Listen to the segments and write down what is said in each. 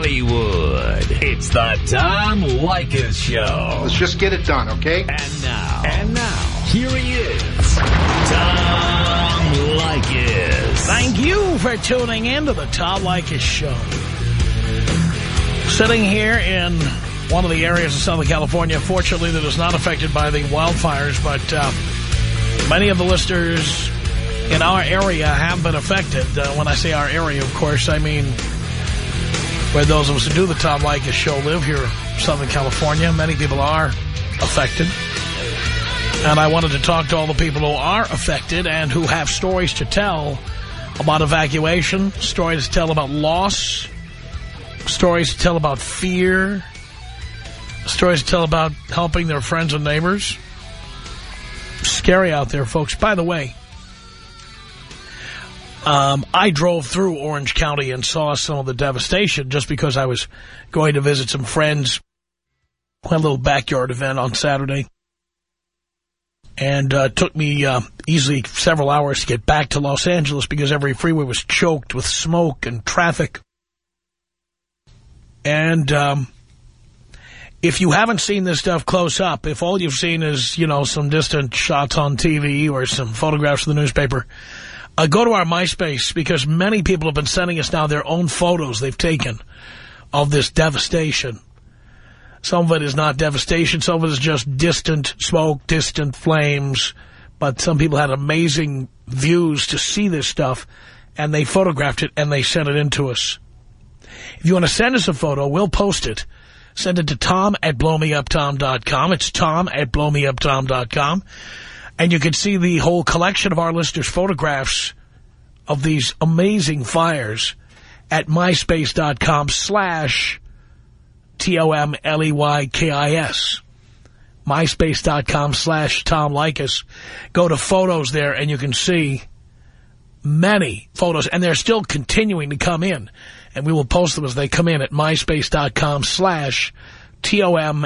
Hollywood. It's the Tom Leykis Show. Let's just get it done, okay? And now. And now. Here he is. Tom Leykis. Thank you for tuning in to the Tom Leykis Show. Sitting here in one of the areas of Southern California, fortunately that is not affected by the wildfires, but uh, many of the listeners in our area have been affected. Uh, when I say our area, of course, I mean where those of us who do the Tom Leykis show live here in Southern California. Many people are affected. And I wanted to talk to all the people who are affected and who have stories to tell about evacuation, stories to tell about loss, stories to tell about fear, stories to tell about helping their friends and neighbors. Scary out there, folks. By the way, um, I drove through Orange County and saw some of the devastation just because I was going to visit some friends. Had a little backyard event on Saturday. And uh, took me uh, easily several hours to get back to Los Angeles because every freeway was choked with smoke and traffic. And um, if you haven't seen this stuff close up, if all you've seen is, you know, some distant shots on TV or some photographs in the newspaper, uh, go to our MySpace because many people have been sending us now their own photos they've taken of this devastation. Some of it is not devastation. Some of it is just distant smoke, distant flames. But some people had amazing views to see this stuff, and they photographed it, and they sent it in to us. If you want to send us a photo, we'll post it. Send it to tom at blowmeuptom.com. It's tom at blowmeuptom.com. And you can see the whole collection of our listeners' photographs of these amazing fires at myspace.com slash T-O-M-L-E-Y-K-I-S. MySpace.com slash Tom Leykis. Go to photos there and you can see many photos. And they're still continuing to come in. And we will post them as they come in at MySpace.com slash T-O-M-L-E-Y-K-I-S.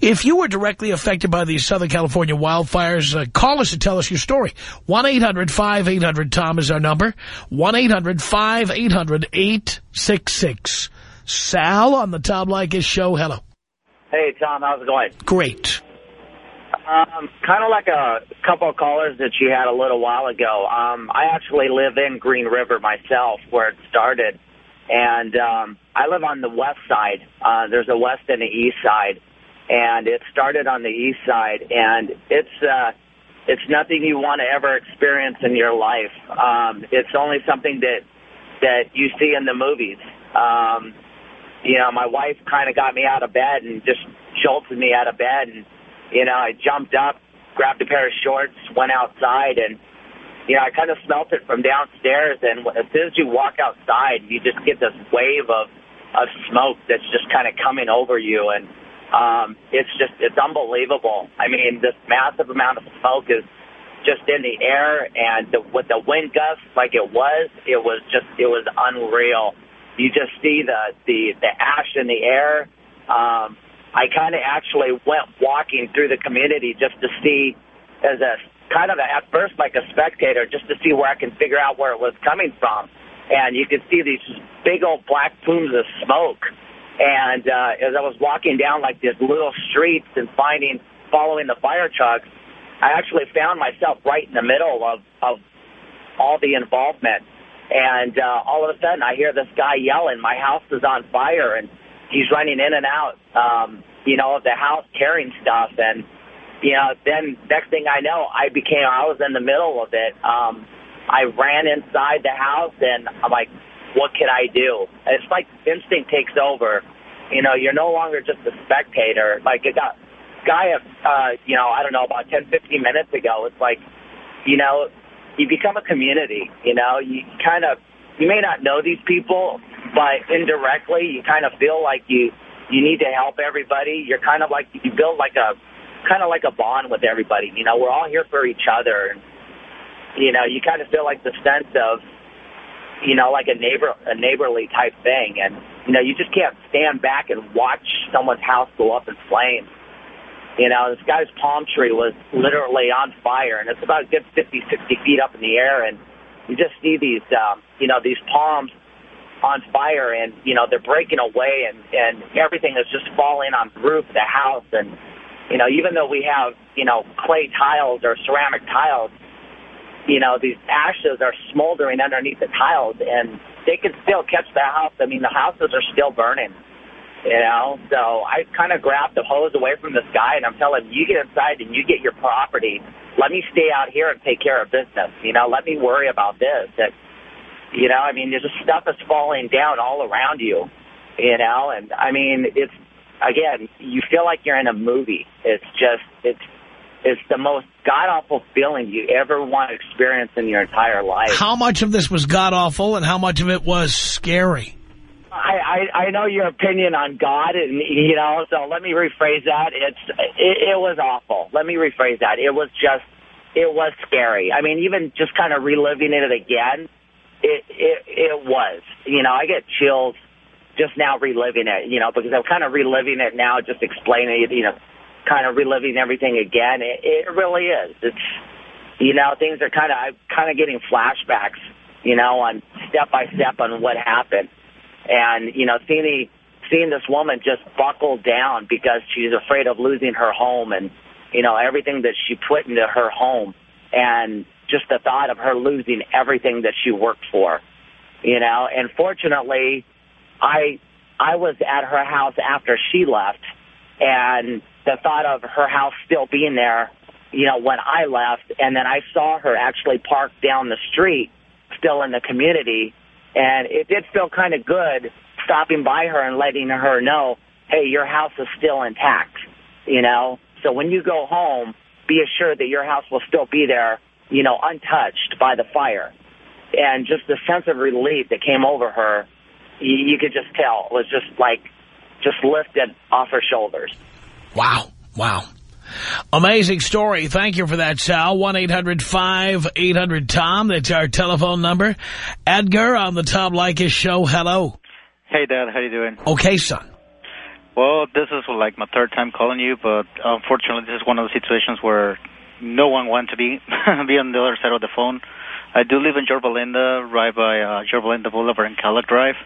If you were directly affected by these Southern California wildfires, uh, call us and tell us your story. 1-800-5800-TOM is our number. 1-800-5800-866. Sal on the Tom Leykis show. Hello. Hey, Tom. How's it going? Great. Um, kind of like a couple of callers that you had a little while ago. Um, I actually live in Green River myself, where it started. And um, I live on the west side. Uh, there's a west and an east side. And it started on the east side. And it's uh, it's nothing you want to ever experience in your life. Um, it's only something that that you see in the movies. Um, you know, my wife kind of got me out of bed and just jolted me out of bed. And, you know, I jumped up, grabbed a pair of shorts, went outside, and, you know, I kind of smelt it from downstairs. And as soon as you walk outside, you just get this wave of, of smoke that's just kind of coming over you. And um, it's just, it's unbelievable. I mean, this massive amount of smoke is just in the air. And the, with the wind gusts like it was, it was just, it was unreal you just see the the the ash in the air. Um, I kind of actually went walking through the community just to see, as a kind of a, at first like a spectator, just to see where I can figure out where it was coming from. And you could see these big old black plumes of smoke. And uh, as I was walking down like these little streets and finding, following the fire trucks, I actually found myself right in the middle of of all the involvement. And uh, all of a sudden, I hear this guy yelling, my house is on fire, and he's running in and out, um, you know, of the house carrying stuff. And, you know, then next thing I know, I became, I was in the middle of it. Um, I ran inside the house, and I'm like, what can I do? It's like instinct takes over. You know, you're no longer just a spectator. Like, it got, guy, uh, you know, I don't know, about 10, 15 minutes ago, it's like, you know, you become a community. You know, you kind of you may not know these people, but indirectly you kind of feel like you you need to help everybody. You're kind of like you build like a kind of like a bond with everybody. You know, we're all here for each other. And, you know, you kind of feel like the sense of you know, like a neighbor a neighborly type thing. And you know, you just can't stand back and watch someone's house go up in flames. You know, this guy's palm tree was literally on fire, and it's about a good 50, 60 feet up in the air, and you just see these, um, you know, these palms on fire, and you know they're breaking away, and and everything is just falling on the roof of the house, and you know even though we have you know clay tiles or ceramic tiles, you know these ashes are smoldering underneath the tiles, and they can still catch the house. I mean the houses are still burning. You know, so I kind of grabbed the hose away from this guy, and I'm telling him, you get inside and you get your property. Let me stay out here and take care of business. You know, let me worry about this. That, you know, I mean, there's just stuff that's falling down all around you. You know, and I mean, it's again, you feel like you're in a movie. It's just, it's, it's the most god-awful feeling you ever want to experience in your entire life. How much of this was god-awful and how much of it was scary? I, I, I know your opinion on God, and you know, so let me rephrase that. It's it, it was awful. Let me rephrase that. It was just it was scary. I mean, even just kind of reliving it again, it it it was. You know, I get chills just now reliving it. You know, because I'm kind of reliving it now, just explaining it. You know, kind of reliving everything again. It, it really is. It's you know, things are kind of I'm kind of getting flashbacks. You know, on step by step on what happened. And, you know, seeing, seeing this woman just buckle down because she's afraid of losing her home and, you know, everything that she put into her home and just the thought of her losing everything that she worked for, you know. And fortunately, I I was at her house after she left, and the thought of her house still being there, you know, when I left, and then I saw her actually parked down the street, still in the community, and it did feel kind of good stopping by her and letting her know, hey, your house is still intact, you know? So when you go home, be assured that your house will still be there, you know, untouched by the fire. And just the sense of relief that came over her, you, you could just tell, was just like, just lifted off her shoulders. Wow. Wow. Amazing story. Thank you for that, Sal. 1-800-5800-TOM. That's our telephone number. Edgar on the Tom Leykis show. Hello. Hey, Dad. How you doing? Okay, son. Well, this is like my third time calling you, but unfortunately, this is one of the situations where no one wants to be be on the other side of the phone. I do live in Yorba Linda, right by uh, Yorba Linda Boulevard and Cadillac Drive.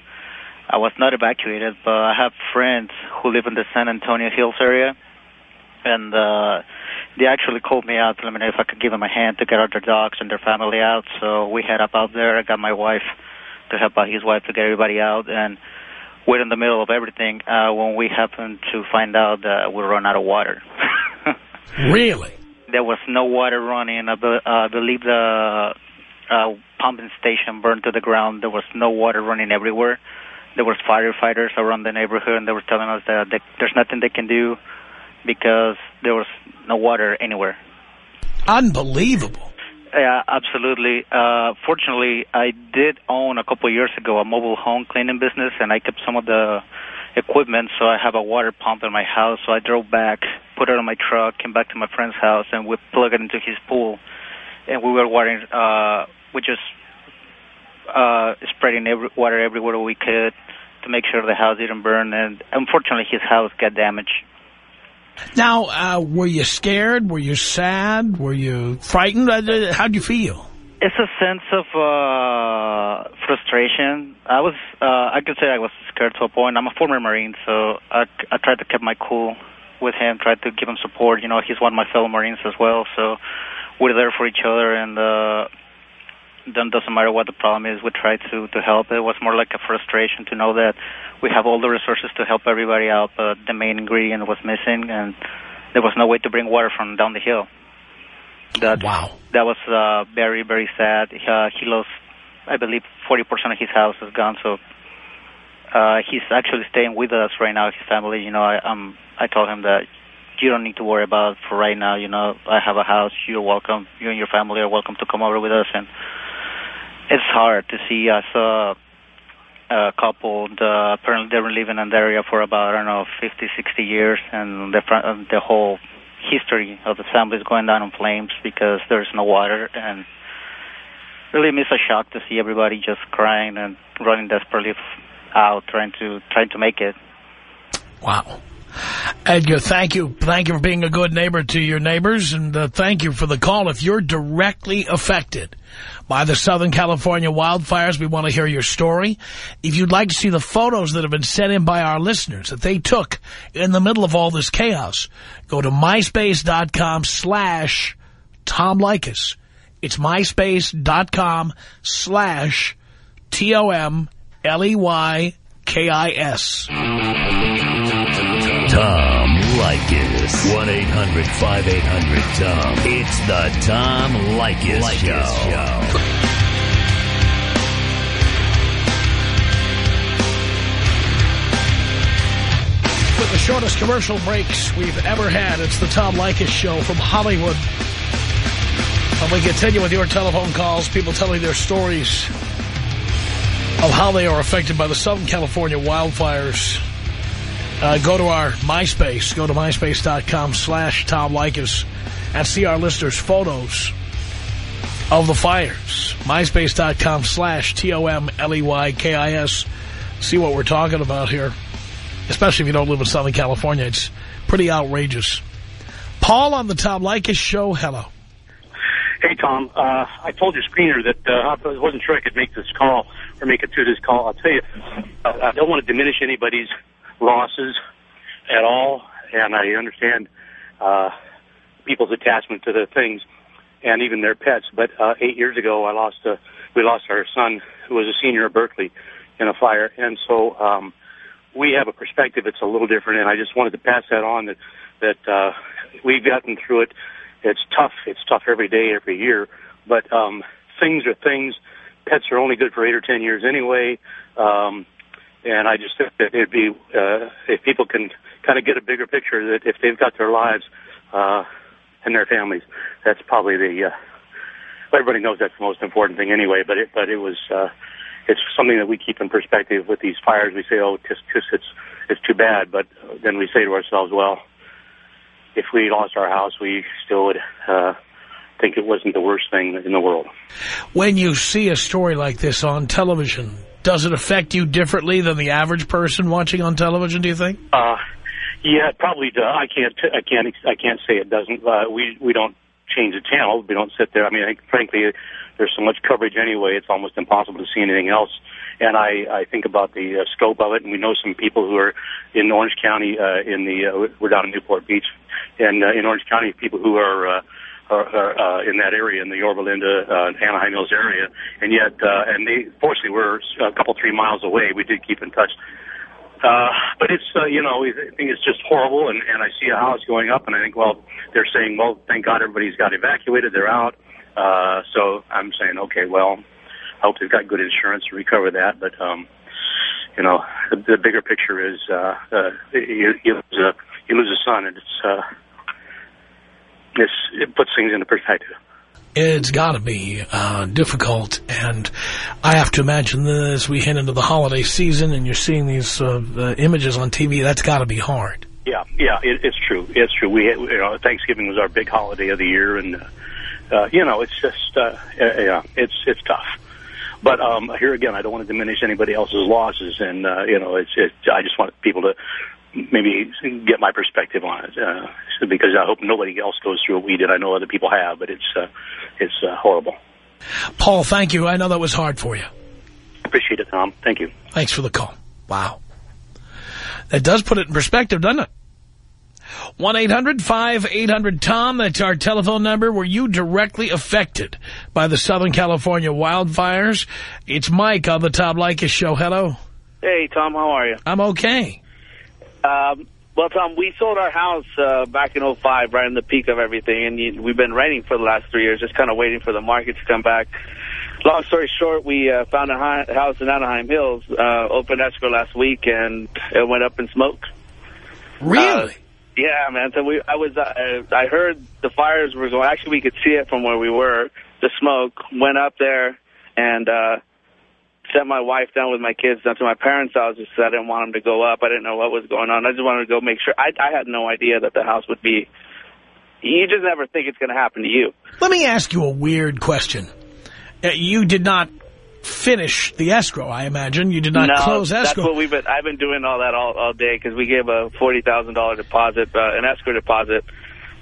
I was not evacuated, but I have friends who live in the San Antonio Hills area and uh, they actually called me out to let me know if I could give them a hand to get out their dogs and their family out. So we head up out there. I got my wife to help out his wife to get everybody out, and we're in the middle of everything uh, when we happen to find out that we run out of water. really? There was no water running. I, be, uh, I believe the uh, pumping station burned to the ground. There was no water running everywhere. There was firefighters around the neighborhood, and they were telling us that they, there's nothing they can do because there was no water anywhere. Unbelievable. Yeah, absolutely. Uh, fortunately, I did own a couple of years ago a mobile home cleaning business, and I kept some of the equipment, so I have a water pump in my house. So I drove back, put it on my truck, came back to my friend's house, and we plugged it into his pool. And we were watering, uh, we just uh, spreading every, water everywhere we could to make sure the house didn't burn. And unfortunately, his house got damaged. Now, uh, were you scared? Were you sad? Were you frightened? Uh, how'd you feel? It's a sense of uh, frustration. I was, uh, I could say I was scared to a point. I'm a former Marine, so I, I tried to keep my cool with him, tried to give him support. You know, he's one of my fellow Marines as well, so we're there for each other, and uh, then doesn't matter what the problem is, we try to, to help. It was more like a frustration to know that we have all the resources to help everybody out, but the main ingredient was missing, and there was no way to bring water from down the hill. That, wow. That was uh, very, very sad. Uh, he lost, I believe, 40% of his house is gone, so uh, he's actually staying with us right now, his family. You know, I, um, I told him that you don't need to worry about for right now. You know, I have a house. You're welcome. You and your family are welcome to come over with us. And it's hard to see us uh, a couple. The, apparently, they've been living in the area for about I don't know 50, 60 years, and the the whole history of the family is going down in flames because there's no water and really it's a shock to see everybody just crying and running desperately out trying to trying to make it wow Edgar, thank you. Thank you for being a good neighbor to your neighbors, and uh, thank you for the call. If you're directly affected by the Southern California wildfires, we want to hear your story. If you'd like to see the photos that have been sent in by our listeners that they took in the middle of all this chaos, go to myspace.com slash Tom Leykis. It's myspace.com slash T-O-M-L-E-Y-K-I-S. Tom Leykis. 1-800-5800-TOM. It's the Tom Leykis, Show. With the shortest commercial breaks we've ever had, it's the Tom Leykis Show from Hollywood. And we continue with your telephone calls, people telling their stories of how they are affected by the Southern California wildfires. Uh, go to our MySpace. Go to myspace.com slash Tom Leykis and see our listeners' photos of the fires. MySpace.com slash T-O-M-L-E-Y-K-I-S. See what we're talking about here. Especially if you don't live in Southern California. It's pretty outrageous. Paul on the Tom Leykis show. Hello. Hey, Tom. Uh, I told your screener that uh, I wasn't sure I could make this call or make it to this call. I'll tell you, uh, I don't want to diminish anybody's losses at all, and I understand uh, people's attachment to the things and even their pets. But uh, eight years ago, I lost a, we lost our son, who was a senior at Berkeley, in a fire, and so um, we have a perspective that's a little different. And I just wanted to pass that on that that uh, we've gotten through it. It's tough. It's tough every day, every year. But um, things are things. Pets are only good for eight or ten years anyway. Um, and I just think that it'd be uh, if people can kind of get a bigger picture that if they've got their lives uh, and their families, that's probably the. Uh, everybody knows that's the most important thing anyway. But it, but it was. Uh, it's something that we keep in perspective with these fires. We say, oh, just, just it's it's too bad, but then we say to ourselves, well, if we lost our house, we still would uh, think it wasn't the worst thing in the world. When you see a story like this on television, does it affect you differently than the average person watching on television, do you think? Uh, yeah, it probably does. I can't, I can't, I can't say it doesn't. Uh, we, we don't change the channel. We don't sit there. I mean, I frankly, there's so much coverage anyway, it's almost impossible to see anything else. And I, I think about the uh, scope of it, and we know some people who are in Orange County, uh, in the, uh, we're down in Newport Beach, and uh, in Orange County, people who are, uh, are uh, in that area, in the Yorba Linda, uh, Anaheim Hills area, and yet, uh, and they, fortunately, we're a couple, three miles away. We did keep in touch. Uh, but it's, uh, you know, I think it's just horrible, and, and I see a house going up, and I think, well, they're saying, well, thank God everybody's got evacuated, they're out. Uh, so I'm saying, okay, well, I hope they've got good insurance to recover that, but, um, you know, the, the bigger picture is, uh, uh, you, you lose a, you lose a son, and it's, uh, it's, it puts things into perspective. It's got to be uh, difficult, and I have to imagine that as we head into the holiday season and you're seeing these uh, uh, images on TV, that's got to be hard. Yeah, yeah, it, it's true. It's true. We, you know, Thanksgiving was our big holiday of the year, and uh, uh, you know, it's just, uh, yeah, it's it's tough. But um, here again, I don't want to diminish anybody else's losses, and uh, you know, it's, it's I just want people to maybe get my perspective on it uh, because I hope nobody else goes through what we did. I know other people have, but it's uh, it's uh, horrible. Paul, thank you. I know that was hard for you. Appreciate it, Tom. Thank you. Thanks for the call. Wow. That does put it in perspective, doesn't it? 1-800-5800-TOM. That's our telephone number. Were you directly affected by the Southern California wildfires? It's Mike on the Tom Leykis show. Hello. Hey, Tom. How are you? I'm okay. Um, well, Tom, we sold our house uh, back in 05, right in the peak of everything, and we've been renting for the last three years, just kind of waiting for the market to come back. Long story short, we uh, found a house in Anaheim Hills, uh, opened escrow last week, and it went up in smoke. Really? Uh, yeah, man. So we, I was, uh, I heard the fires were going. Actually, we could see it from where we were. The smoke went up there, and uh, sent my wife down with my kids down to my parents' house just because I didn't want them to go up. I didn't know what was going on. I just wanted to go make sure. I, I had no idea that the house would be. You just never think it's going to happen to you. Let me ask you a weird question. Uh, you did not finish the escrow, I imagine. You did not no, close escrow. that's what we've been. I've been doing all that all, all day because we gave a forty thousand dollar deposit, uh, an escrow deposit.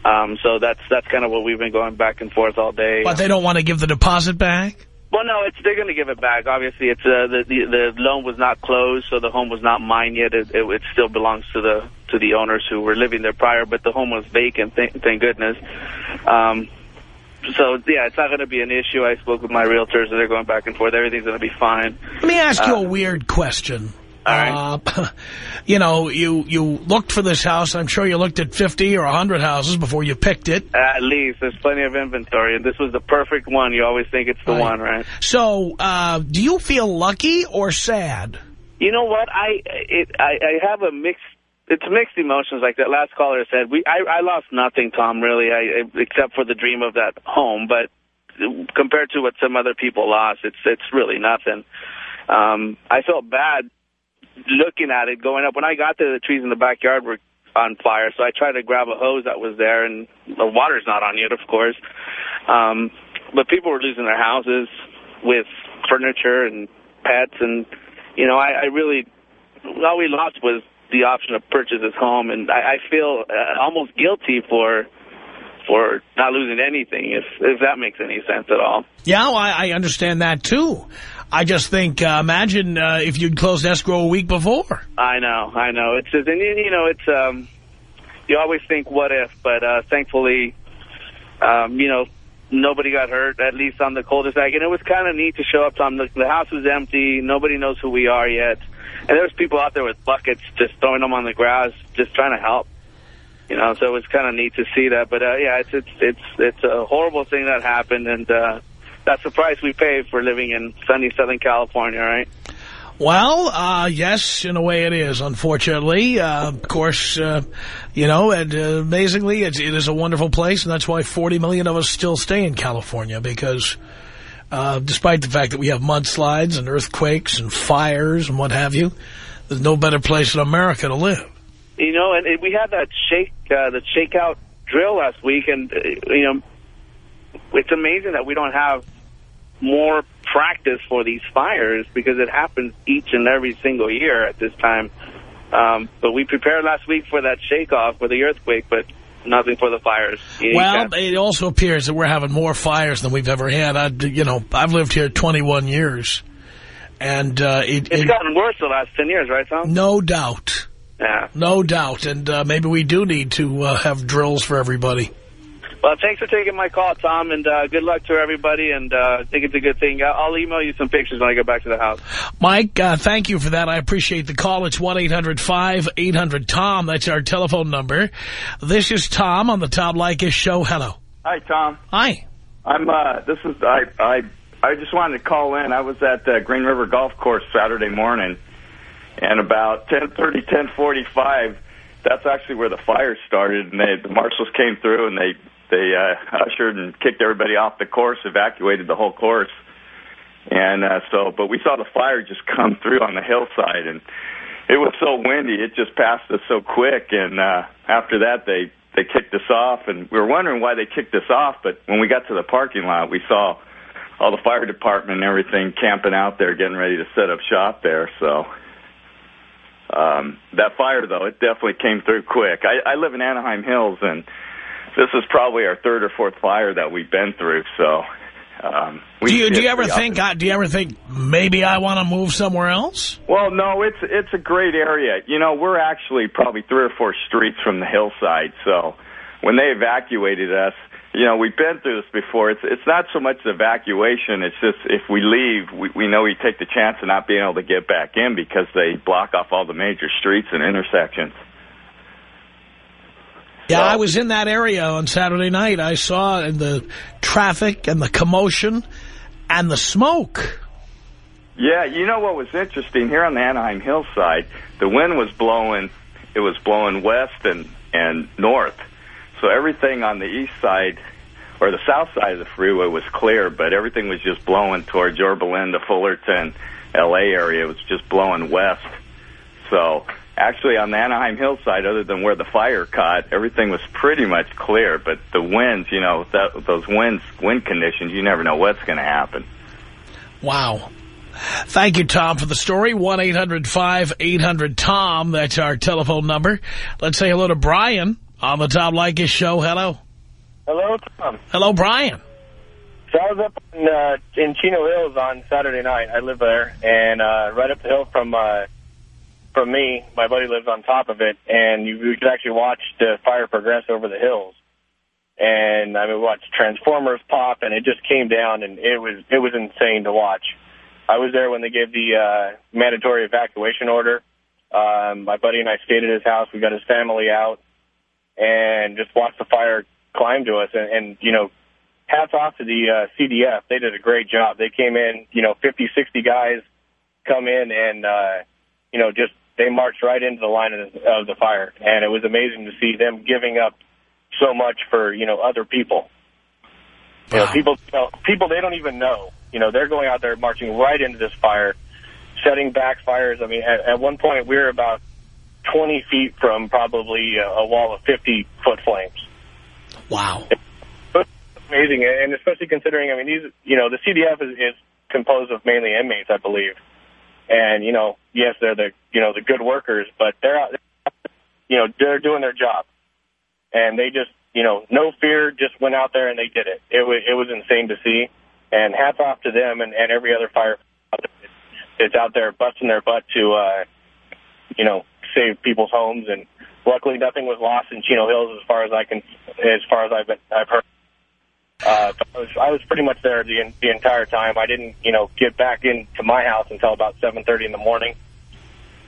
Um, so that's that's kind of what we've been going back and forth all day. But they don't want to give the deposit back? Well, no, it's they're going to give it back. Obviously, it's uh, the, the the loan was not closed, so the home was not mine yet. It, it, it still belongs to the to the owners who were living there prior, but the home was vacant. Thank, thank goodness. Um, so yeah, it's not going to be an issue. I spoke with my realtors, and they're going back and forth. Everything's going to be fine. Let me ask you a weird question. Right. Uh, you know, you, you looked for this house. I'm sure you looked at 50 or 100 houses before you picked it. At least there's plenty of inventory, and this was the perfect one. You always think it's the Right. one, right? So, uh, do you feel lucky or sad? You know what? I it I, I have a mixed. It's mixed emotions, like that last caller said. We I, I lost nothing, Tom. Really, I except for the dream of that home. But compared to what some other people lost, it's it's really nothing. Um, I felt bad looking at it going up. When I got there, the trees in the backyard were on fire, so I tried to grab a hose that was there, and the water's not on yet, of course. Um, but people were losing their houses with furniture and pets, and you know, I, I really all we lost was the option to purchase this home, and I, I feel uh, almost guilty for for not losing anything, if if that makes any sense at all. Yeah, well, I, I understand that, too. I just think, uh, imagine uh, if you'd closed escrow a week before. I know, I know. It's just, and you know, it's um, you always think what if, but uh, thankfully, um, you know, nobody got hurt, at least on the cul-de-sac, and it was kind of neat to show up. Tom, the, the house was empty. Nobody knows who we are yet, and there was people out there with buckets just throwing them on the grass, just trying to help. You know, so it was kind of neat to see that. But uh, yeah, it's it's it's it's a horrible thing that happened, and uh, that's the price we pay for living in sunny Southern California, right? Well, uh, yes, in a way it is, unfortunately. Uh, of course, uh, you know, and uh, amazingly, it, it is a wonderful place, and that's why 40 million of us still stay in California, because uh, despite the fact that we have mudslides and earthquakes and fires and what have you, there's no better place in America to live. You know, and, and we had that shake, uh, the shakeout drill last week, and uh, you know, it's amazing that we don't have more practice for these fires because it happens each and every single year at this time. Um, but we prepared last week for that shake-off for the earthquake, but nothing for the fires. You Well, it also appears that we're having more fires than we've ever had. I, you know, I've lived here 21 years, and uh, it, it's it- gotten worse the last 10 years, right, Tom? no doubt. Yeah. No doubt, and uh, maybe we do need to uh, have drills for everybody. Well, thanks for taking my call, Tom, and uh, good luck to everybody, and uh, I think it's a good thing. I'll I'll email you some pictures when I get back to the house. Mike, uh, thank you for that. I appreciate the call. It's 1-800-5800-TOM. That's our telephone number. This is Tom on the Tom Leykis Show. Hello. Hi, Tom. Hi. I'm. Uh, this is. I. I. I just wanted to call in. I was at uh, Green River Golf Course Saturday morning, and about ten thirty, ten forty-five. That's actually where the fire started, and they, the marshals came through and they they uh, ushered and kicked everybody off the course, evacuated the whole course, and uh, so. But we saw the fire just come through on the hillside, and it was so windy, it just passed us so quick. And uh, after that, they they kicked us off, and we were wondering why they kicked us off. But when we got to the parking lot, we saw all the fire department and everything camping out there, getting ready to set up shop there. So um, that fire, though, it definitely came through quick. I, I live in Anaheim Hills, and this is probably our third or fourth fire that we've been through. So. Um, we Do you, do you ever think, uh, do you ever think maybe I want to move somewhere else? Well, no, it's it's a great area. You know, we're actually probably three or four streets from the hillside. So when they evacuated us, you know, we've been through this before. It's it's not so much the evacuation. It's just if we leave, we, we know we take the chance of not being able to get back in because they block off all the major streets and intersections. Yeah, So- I was in that area on Saturday night. I saw the traffic and the commotion and the smoke. Yeah, you know what was interesting here on the Anaheim hillside, the wind was blowing it was blowing west and and north. So everything on the east side or the south side of the freeway was clear, but everything was just blowing towards Yorba Linda, Fullerton, LA area. It was just blowing west. So actually on the Anaheim hillside, other than where the fire caught, everything was pretty much clear. But the winds, you know, that, those winds, wind conditions, you never know what's going to happen. Wow. Thank you, Tom, for the story. 1-800-5800-TOM. That's our telephone number. Let's say hello to Brian on the Tom Leykis show. Hello. Hello, Tom. Hello, Brian. So I was up in, uh, in Chino Hills on Saturday night. I live there, and uh, right up the hill from uh, from me, my buddy lives on top of it, and you, you could actually watch the fire progress over the hills. And I mean, we watched transformers pop, and it just came down, and it was it was insane to watch. I was there when they gave the uh, mandatory evacuation order. Um, my buddy and I stayed at his house. We got his family out, and just watched the fire climb to us. And, and you know, hats off to the uh, CDF. They did a great job. They came in, you know, 50, 60 guys come in and, uh, you know, just they marched right into the line of the, of the fire. And it was amazing to see them giving up so much for, you know, other people. You know, people, you know, people they don't even know. You know, they're going out there marching right into this fire, setting back fires. I mean, at, at one point we were about 20 feet from probably a, a wall of 50-foot flames. Wow. It's amazing, and especially considering, I mean, these, you know, the CDF is, is composed of mainly inmates, I believe. And, you know, yes, they're the, you know, the good workers, but they're out, you know, they're doing their job. And they just, you know, no fear, just went out there and they did it. It was, it was insane to see. And hats off to them and, and every other fire that's out there busting their butt to, uh, you know, save people's homes. And luckily nothing was lost in Chino Hills as far as I can, as far as I've been, I've heard. Uh, I was I was pretty much there the the entire time. I didn't, you know, get back into my house until about 7:30 in the morning.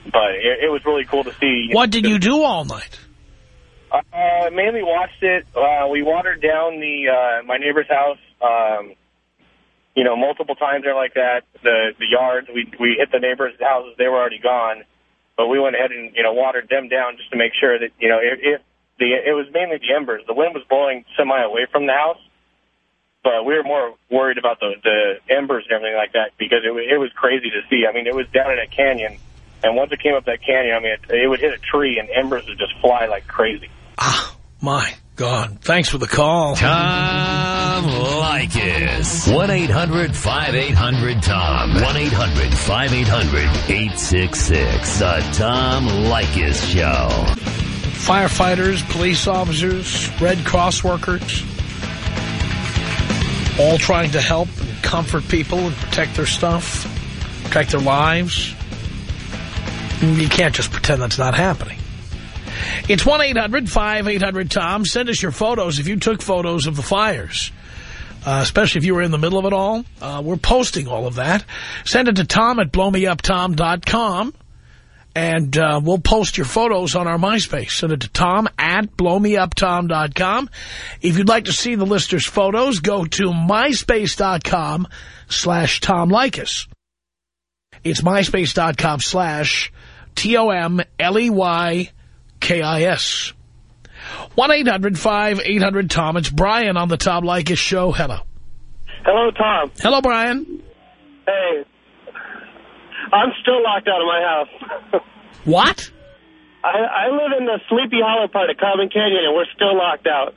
But it, it was really cool to see. What did you do all night? Uh, mainly watched it. Uh, we watered down the uh, my neighbor's house. Um, you know, multiple times there like that. The the yards we we hit the neighbors' houses. They were already gone, but we went ahead and you know watered them down just to make sure that you know if, if the it was mainly the embers. The wind was blowing semi away from the house, but we were more worried about the the embers and everything like that because it was, it was crazy to see. I mean, it was down in a canyon, and once it came up that canyon, I mean, it, it would hit a tree and embers would just fly like crazy. Ah, my God. Thanks for the call. Tom Leykis. 1-800-5800-TOM. 1-800-5800-866. The Tom Leykis Show. Firefighters, police officers, Red Cross workers, all trying to help and comfort people and protect their stuff, protect their lives. You can't just pretend that's not happening. It's 1-800-5800-TOM. Send us your photos if you took photos of the fires. Uh, especially if you were in the middle of it all. Uh, we're posting all of that. Send it to Tom at blowmeuptom.com. And uh, we'll post your photos on our MySpace. Send it to Tom at blowmeuptom.com. If you'd like to see the listeners' photos, go to myspace.com slash Tom Leykis. It's myspace.com slash T-O-M-L-E-Y-K-I-S. 1-800-5800-TOM. It's Brian on the Tom Leykis show. Hello. Hello, Tom. Hello, Brian. Hey, I'm still locked out of my house. What? I, I live in the Sleepy Hollow part of Carbon Canyon, and we're still locked out.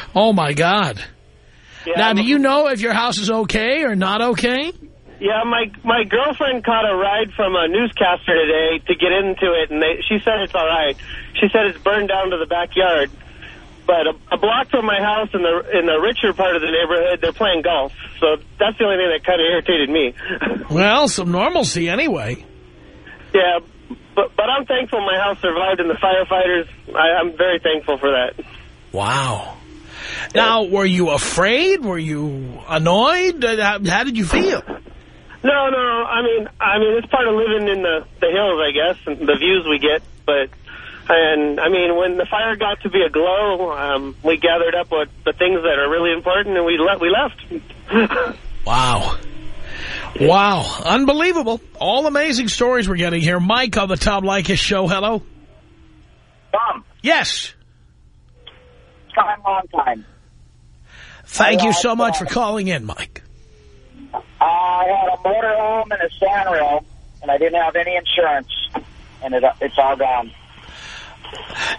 oh, my God. Yeah, Now, do I'm- you know if your house is okay or not okay? Yeah, my my girlfriend caught a ride from a newscaster today to get into it, and they, she said it's all right. She said it's burned down to the backyard. But a, a block from my house in the in the richer part of the neighborhood, they're playing golf. So that's the only thing that kind of irritated me. Well, some normalcy anyway. yeah, but but I'm thankful my house survived, and the firefighters. I, I'm very thankful for that. Wow. Now, were you afraid? Were you annoyed? Uh, How, how did you feel? No, no. I mean, I mean, it's part of living in the the hills, I guess, and the views we get. But and I mean, when the fire got to be a glow, um, we gathered up what the things that are really important, and we le we left. Wow. Wow. Unbelievable. All amazing stories we're getting here. Mike on the Tom Leykis show. Hello. Tom, Yes. time, long time. Thank you so much for calling in, Mike. I had a motorhome and a sand rail, and I didn't have any insurance, and it, it's all gone.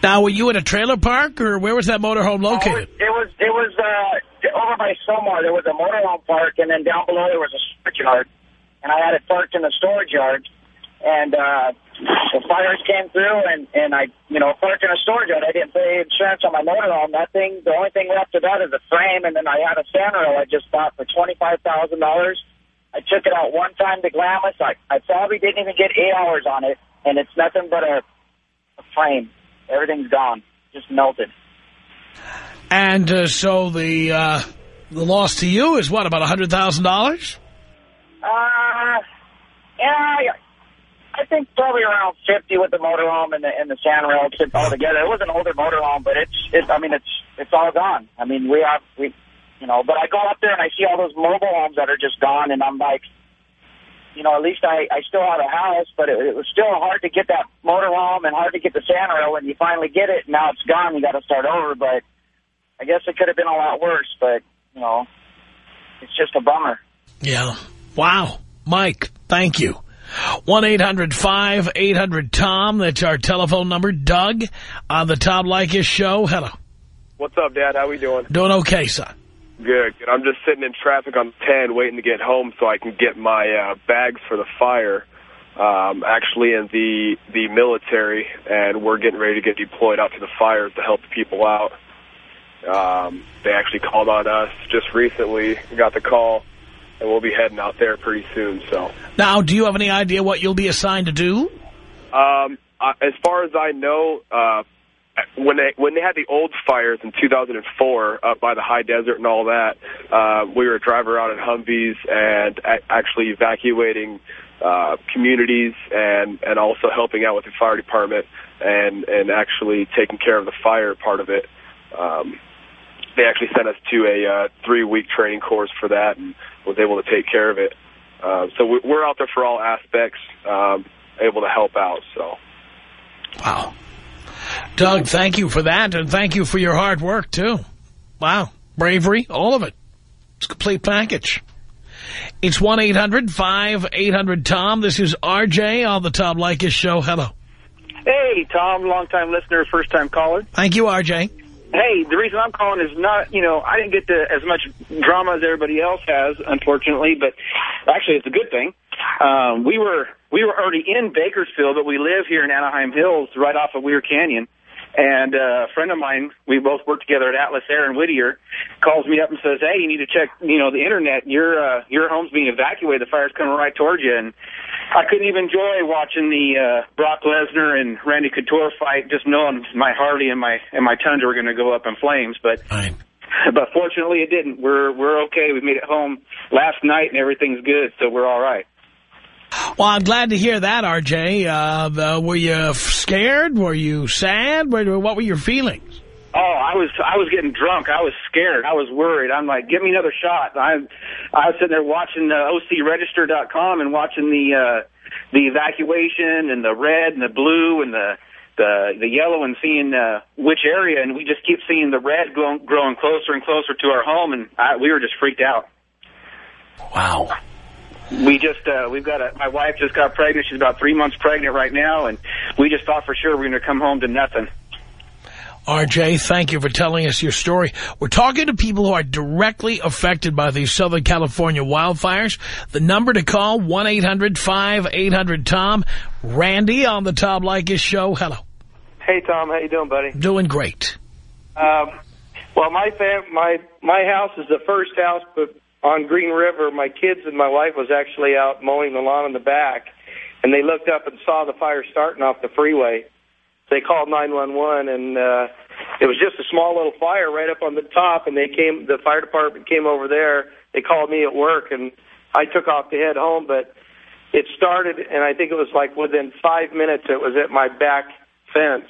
Now, were you in a trailer park, or where was that motorhome located? It was it was uh, over by Sylmar. There was a motorhome park, and then down below there was a storage yard. and I had it parked in the storage yard. And uh, the fires came through, and, and I, you know, parked in a storage yard. I didn't pay insurance on my motorhome. That thing, the only thing left of that is a frame, and then I had a sand rail I just bought for $25,000. I took it out one time to Glamis. I, I probably didn't even get eight hours on it, and it's nothing but a, a frame. Everything's gone, just melted. And uh, so the uh, the loss to you is what, about $100,000? Uh, yeah, I think probably around 50 with the motorhome and the, and the sand rail all together. It was an older motorhome, but it's, it, I mean, it's, it's all gone. I mean, we have, we, you know, but I go up there and I see all those mobile homes that are just gone, and I'm like, you know, at least I, I still have a house, but it, it was still hard to get that motorhome and hard to get the sand rail, and you finally get it, and now it's gone, you got to start over, but I guess it could have been a lot worse, but, you know, it's just a bummer. Yeah. Wow. Mike, thank you. 1-800-5800-TOM. That's our telephone number. Doug on the Tom Leykis show. Hello. What's up, Dad? How we doing? Doing okay, son. Good, good. I'm just sitting in traffic on 10 waiting to get home so I can get my uh, bags for the fire. Um, actually in the, the military, and we're getting ready to get deployed out to the fires to help the people out. Um, they actually called on us just recently, got the call, and we'll be heading out there pretty soon. So Now, do you have any idea what you'll be assigned to do? Um, as far as I know, uh, when they when they had the old fires in 2004 up by the high desert and all that, uh, we were driving around in Humvees and a actually evacuating uh, communities and and also helping out with the fire department and and actually taking care of the fire part of it. Um, they actually sent us to a uh, three-week training course for that and was able to take care of it. Uh, so we- we're out there for all aspects, um, able to help out. So. Wow. Doug, thank you for that, and thank you for your hard work, too. Wow. Bravery, all of it. It's a complete package. It's 1-800-5800-TOM. This is RJ on the Tom Leykis Show. Hello. Hey, Tom, long-time listener, first-time caller. Thank you, RJ. Hey, the reason I'm calling is not, you know, I didn't get to as much drama as everybody else has, unfortunately, but actually it's a good thing. Um, we were we were already in Bakersfield, but we live here in Anaheim Hills, right off of Weir Canyon. And uh, a friend of mine, we both work together at Atlas Air in Whittier, calls me up and says, "Hey, you need to check, you know, the internet. Your uh, your home's being evacuated. The fire's coming right towards you." And I couldn't even enjoy watching the uh, Brock Lesnar and Randy Couture fight, just knowing my Harley and my and my Tundra were going to go up in flames. But but fortunately, it didn't. We're we're okay. We made it home last night, and everything's good, so we're all right. Well, I'm glad to hear that, RJ. Uh, the, were you scared? Were you sad? What were your feelings? Oh, I was I was getting drunk. I was scared. I was worried. I'm like, give me another shot. I I was sitting there watching uh, OCRegister.com and watching the uh, the evacuation and the red and the blue and the the the yellow and seeing uh, which area, and we just keep seeing the red growing, growing closer and closer to our home, and I, we were just freaked out. Wow. We just, uh, we've got a, my wife just got pregnant. She's about three months pregnant right now, and we just thought for sure we are going to come home to nothing. RJ, thank you for telling us your story. We're talking to people who are directly affected by these Southern California wildfires. The number to call, 1-800-5800-TOM. Randy on the Tom Leykis show. Hello. Hey, Tom. How you doing, buddy? Doing great. Um, well, my fam my my house is the first house, but on Green River, my kids and my wife was actually out mowing the lawn in the back, and they looked up and saw the fire starting off the freeway. They called 911, and uh, it was just a small little fire right up on the top, and they came. The fire department came over there. They called me at work, and I took off to head home, but it started, and I think it was like within five minutes, it was at my back fence,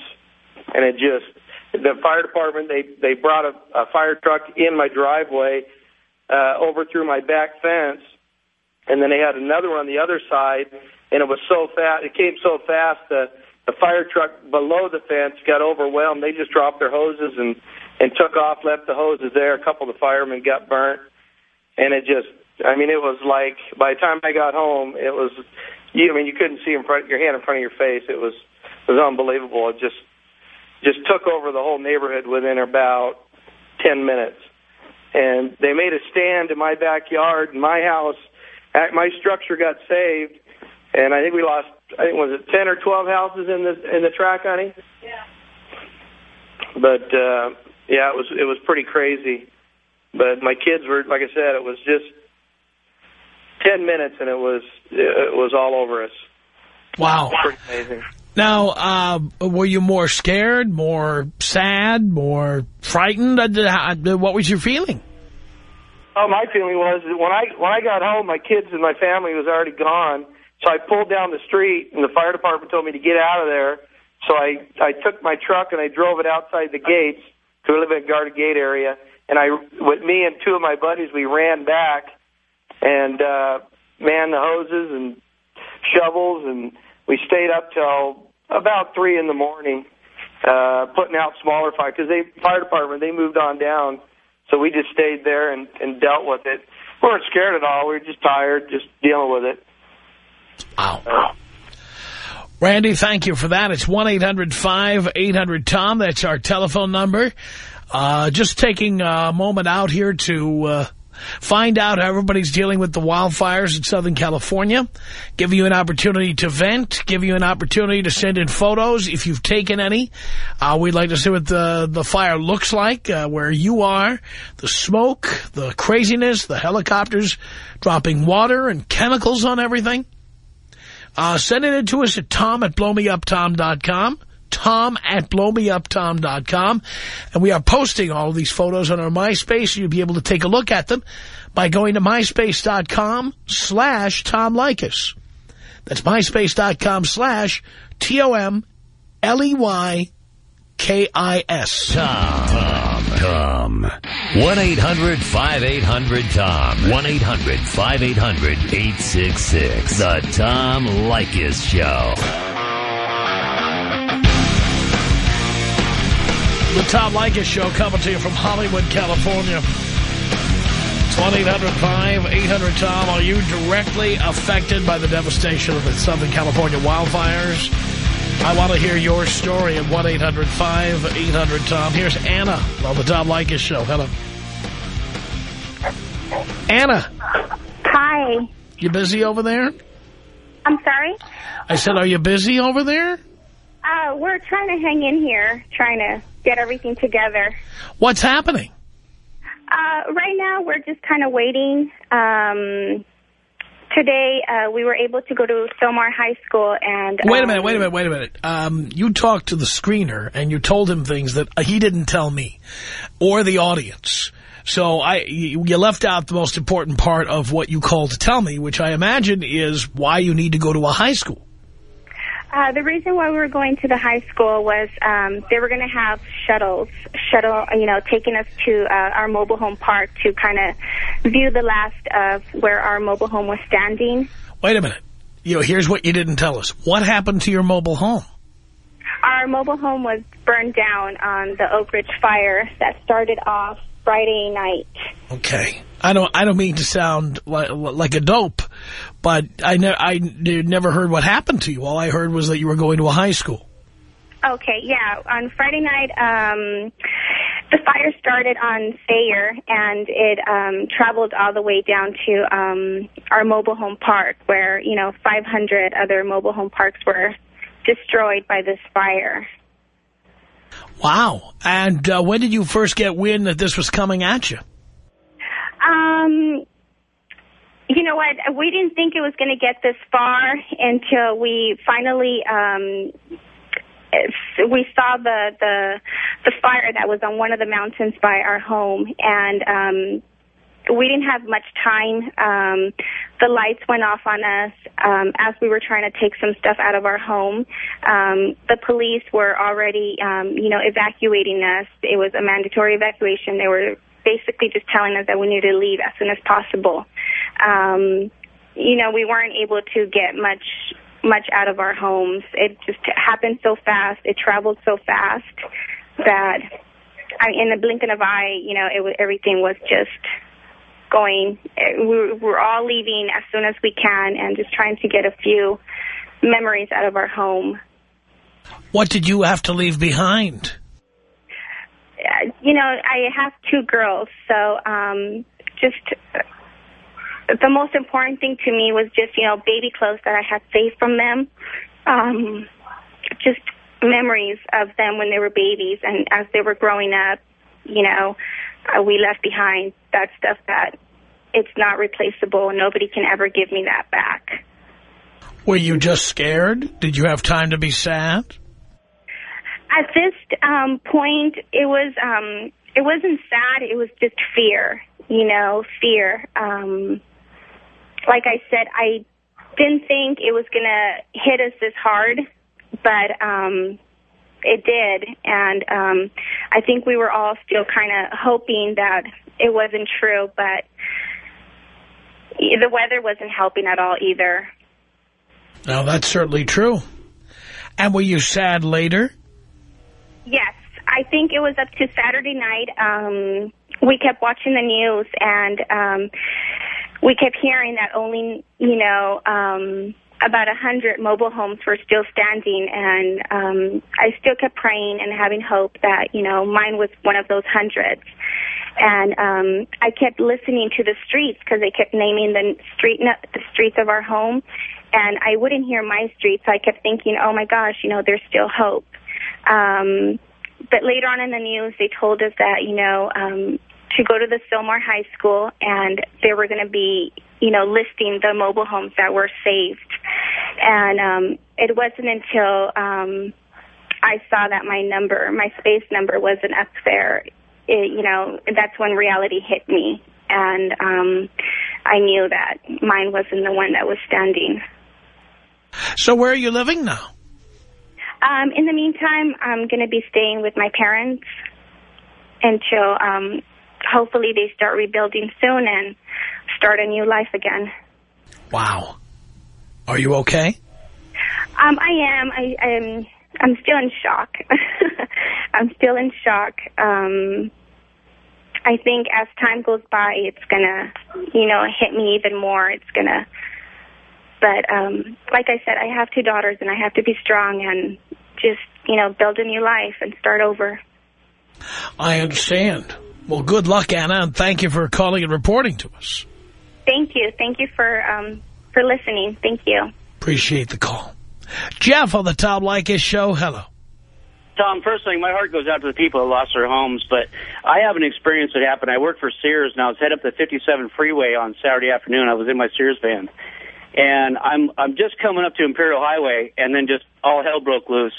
and it just the fire department they they brought a, a fire truck in my driveway uh, over through my back fence, and then they had another one on the other side, and it was so fast. It came so fast. The the fire truck below the fence got overwhelmed. They just dropped their hoses and and took off, left the hoses there. A couple of the firemen got burnt, and it just. I mean, it was like by the time I got home, it was. You, I mean, you couldn't see in front your hand in front of your face. It was it was unbelievable. It just just took over the whole neighborhood within about ten minutes and they made a stand in my backyard. In my house my structure got saved, and I think we lost. I think was it ten or twelve houses in the in the track, honey. Yeah. But uh, yeah, it was it was pretty crazy. But my kids were like I said, it was just ten minutes, and it was it was all over us. Wow. Pretty amazing. Now, uh, were you more scared, more sad, more frightened? Uh, what was your feeling? Oh, my feeling was that when I when I got home, my kids and my family was already gone. So I pulled down the street, and the fire department told me to get out of there. So I I took my truck and I drove it outside the gates. Cause we live in a guarded gate area, and I with me and two of my buddies, we ran back and uh, manned the hoses and shovels, and we stayed up till about three in the morning, uh, putting out smaller fire because they fire department they moved on down, so we just stayed there and, and dealt with it. We weren't scared at all. We were just tired, just dealing with it. Wow. Uh, Randy, thank you for that. It's 1-800-5800-TOM. That's our telephone number. Uh, just taking a moment out here to uh, find out how everybody's dealing with the wildfires in Southern California, give you an opportunity to vent, give you an opportunity to send in photos if you've taken any. Uh, we'd like to see what the, the fire looks like, uh, where you are, the smoke, the craziness, the helicopters dropping water and chemicals on everything. Uh, send it in to us at tom at blowmeuptom.com tom at blowmeuptom.com. And we are posting all of these photos on our MySpace. You'll be able to take a look at them by going to myspace.com slash Tom Leykis. That's myspace.com slash T-O-M-L-E-Y-K-I-S. Tom. Tom. 1-800-5800-TOM. 1-800-5800-866. The Tom Leykis Show. The Tom Leykis Show coming to you from Hollywood, California. It's 1-800-5800-TOM. Are you directly affected by the devastation of the Southern California wildfires? I want to hear your story at 1-800-5800-TOM. Here's Anna on the Tom Leykis Show. Hello. Anna. Hi. You busy over there? I'm sorry? I said, are you busy over there? Uh, we're trying to hang in here, trying to get everything together. What's happening? Uh, right now, we're just kind of waiting. Um, today, uh, we were able to go to Sylmar High School and... Wait a minute, wait a minute, wait a minute. Um, you talked to the screener and you told him things that he didn't tell me or the audience. So I, you left out the most important part of what you called to tell me, which I imagine is why you need to go to a high school. Uh, the reason why we were going to the high school was um, they were going to have shuttles, shuttle, you know, taking us to uh, our mobile home park to kind of view the last of where our mobile home was standing. Wait a minute. You know, here's what you didn't tell us. What happened to your mobile home? Our mobile home was burned down on the Oak Ridge fire that started off Friday night. Okay. I don't I don't mean to sound like, like a dope, but I, ne I never heard what happened to you. All I heard was that you were going to a high school. Okay, yeah. On Friday night, um, the fire started on Sayre, and it um, traveled all the way down to um, our mobile home park, where, you know, 500 other mobile home parks were destroyed by this fire. Wow. And uh, when did you first get wind that this was coming at you? Um, you know what? We didn't think it was going to get this far until we finally um, we saw the the the fire that was on one of the mountains by our home, and um, we didn't have much time. Um, the lights went off on us um, as we were trying to take some stuff out of our home. Um, the police were already, um, you know, evacuating us. It was a mandatory evacuation. They were basically just telling us that we needed to leave as soon as possible. Um, you know, we weren't able to get much much out of our homes. It just happened so fast. It traveled so fast that I, in the blink of an eye, you know, it everything was just going. We're, we're all leaving as soon as we can and just trying to get a few memories out of our home. What did you have to leave behind? You know, I have two girls, so um, just the most important thing to me was just, you know, baby clothes that I had saved from them. Um, just memories of them when they were babies and as they were growing up, you know, uh, we left behind that stuff that it's not replaceable. Nobody can ever give me that back. Were you just scared? Did you have time to be sad? At this um, point, it was um, it wasn't sad. It was just fear. You know, fear. Um, like I said, I didn't think it was gonna hit us this hard, but um, it did, and um, I think we were all still kind of hoping that it wasn't true, but the weather wasn't helping at all either. Now, that's certainly true. And were you sad later? Yes, I think it was up to Saturday night. Um, we kept watching the news, and um, we kept hearing that only, you know, um, about a hundred mobile homes were still standing, and um, I still kept praying and having hope that, you know, mine was one of those hundreds. And um, I kept listening to the streets because they kept naming the street, the streets of our home, and I wouldn't hear my street, so I kept thinking, oh my gosh, you know, there's still hope. Um, but later on in the news, they told us that, you know, um, to go to the Sylmar High School, and they were going to be, you know, listing the mobile homes that were saved. And um, it wasn't until um, I saw that my number, my space number, wasn't up there. It, you know, that's when reality hit me, and um, I knew that mine wasn't the one that was standing. So where are you living now? Um, in the meantime, I'm going to be staying with my parents until um, hopefully they start rebuilding soon and start a new life again. Wow. Are you okay? Um, I am. I, I'm. I'm still in shock. I'm still in shock. Um, I think as time goes by, it's gonna, you know, hit me even more. It's gonna. But um, like I said, I have two daughters, and I have to be strong and just, you know, build a new life and start over. I understand. Well, good luck, Anna, and thank you for calling and reporting to us. Thank you. Thank you for um, for listening. Thank you. Appreciate the call. Jeff on the Tom Leykis show. Hello. Tom, first thing, my heart goes out to the people that lost their homes, but I have an experience that happened. I work for Sears, and I was heading up the 57 freeway on Saturday afternoon. I was in my Sears van, and I'm I'm just coming up to Imperial Highway, and then just all hell broke loose.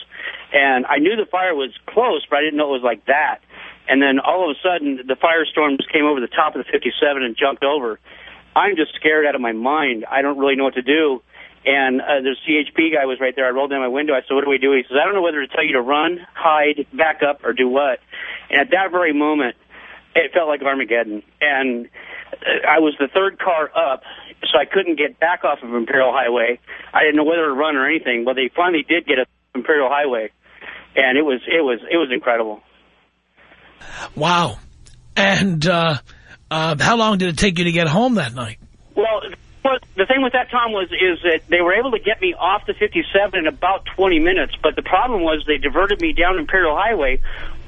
And I knew the fire was close, but I didn't know it was like that. And then all of a sudden, the firestorm just came over the top of the 57 and jumped over. I'm just scared out of my mind. I don't really know what to do. And uh, the CHP guy was right there. I rolled down my window. I said, what do we do? He says, I don't know whether to tell you to run, hide, back up, or do what. And at that very moment, it felt like Armageddon. And I was the third car up, so I couldn't get back off of Imperial Highway. I didn't know whether to run or anything. Well, they finally did get up Imperial Highway, and it was it was it was incredible. Wow. And uh, uh, how long did it take you to get home that night? Well, the thing with that, Tom, was is that they were able to get me off the 57 in about 20 minutes, but the problem was they diverted me down Imperial Highway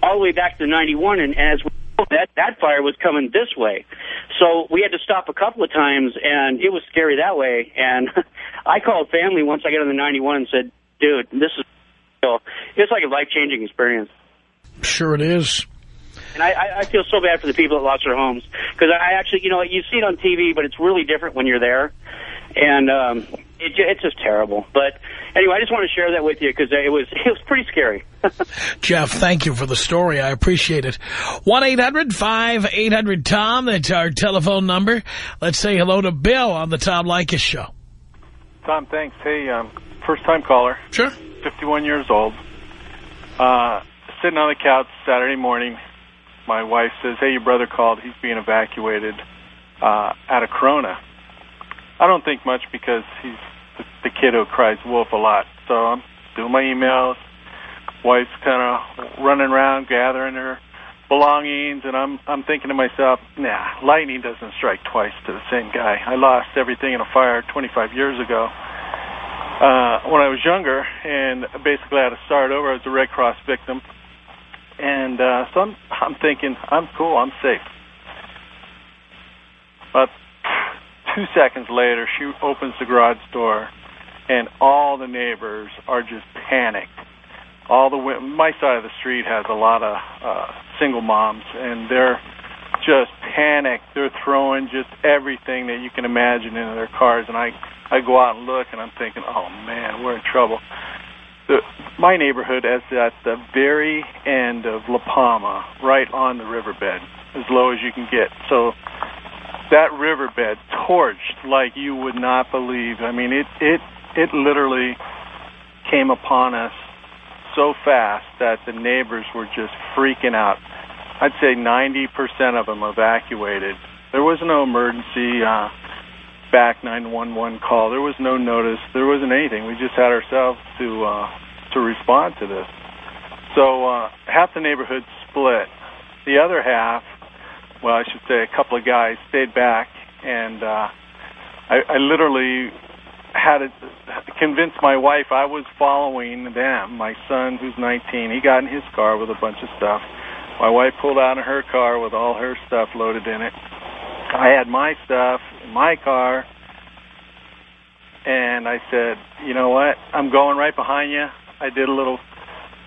all the way back to 91, and, and as we that, that fire was coming this way. So we had to stop a couple of times, and it was scary that way. And I called family once I got on the 91 and said, dude, this is it's like a life-changing experience. Sure it is. And I, I feel so bad for the people that lost their homes. Because I actually, you know, you see it on TV, but it's really different when you're there. And um, it, it's just terrible. But anyway, I just want to share that with you because it was, it was pretty scary. Jeff, thank you for the story. I appreciate it. 1-800-5800-TOM. That's our telephone number. Let's say hello to Bill on the Tom Leykis show. Tom, thanks. Hey, um, first-time caller. Sure. 51 years old. Uh, sitting on the couch Saturday morning, my wife says, hey, your brother called. He's being evacuated uh, out of Corona. I don't think much because he's the, kid who cries wolf a lot. So I'm doing my emails. Wife's kind of running around gathering her belongings, and I'm I'm thinking to myself, nah, lightning doesn't strike twice to the same guy. I lost everything in a fire 25 years ago uh, when I was younger, and basically I had to start over as a Red Cross victim. And uh, so I'm, I'm thinking, I'm cool, I'm safe. But two seconds later, she opens the garage door, and all the neighbors are just panicked. All the my side of the street has a lot of uh, single moms, and they're just panicked. They're throwing just everything that you can imagine into their cars, and I I go out and look, and I'm thinking, oh man, we're in trouble. The, my neighborhood is at the very end of La Palma, right on the riverbed, as low as you can get. So that riverbed torched like you would not believe. I mean, it it it literally came upon us so fast that the neighbors were just freaking out. I'd say 90% of them evacuated. There was no emergency uh, back 911 call. There was no notice. There wasn't anything. We just had ourselves to uh, to respond to this. So uh, half the neighborhood split. The other half, well, I should say, a couple of guys stayed back, and uh, I, I literally had to convince my wife I was following them. My son, who's 19, he got in his car with a bunch of stuff. My wife pulled out of her car with all her stuff loaded in it. I had my stuff in my car, and I said, "You know what? I'm going right behind you." I did a little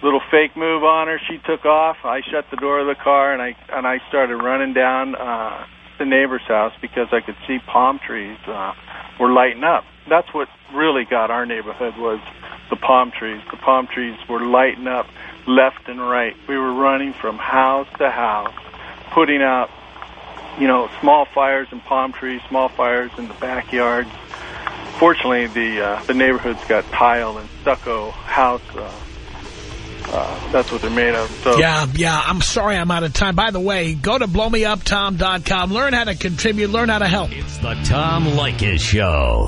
little fake move on her. She took off. I shut the door of the car, and I and I started running down uh, the neighbor's house because I could see palm trees uh, were lighting up. That's what really got our neighborhood was the palm trees. The palm trees were lighting up left and right. We were running from house to house, putting out, you know, small fires in palm trees, small fires in the backyards. Fortunately, the uh, the neighborhood's got tile and stucco house. Uh, uh, that's what they're made of. So Yeah, yeah. I'm sorry I'm out of time. By the way, go to blowmeuptom.com. Learn how to contribute. Learn how to help. It's the Tom Leykis Show.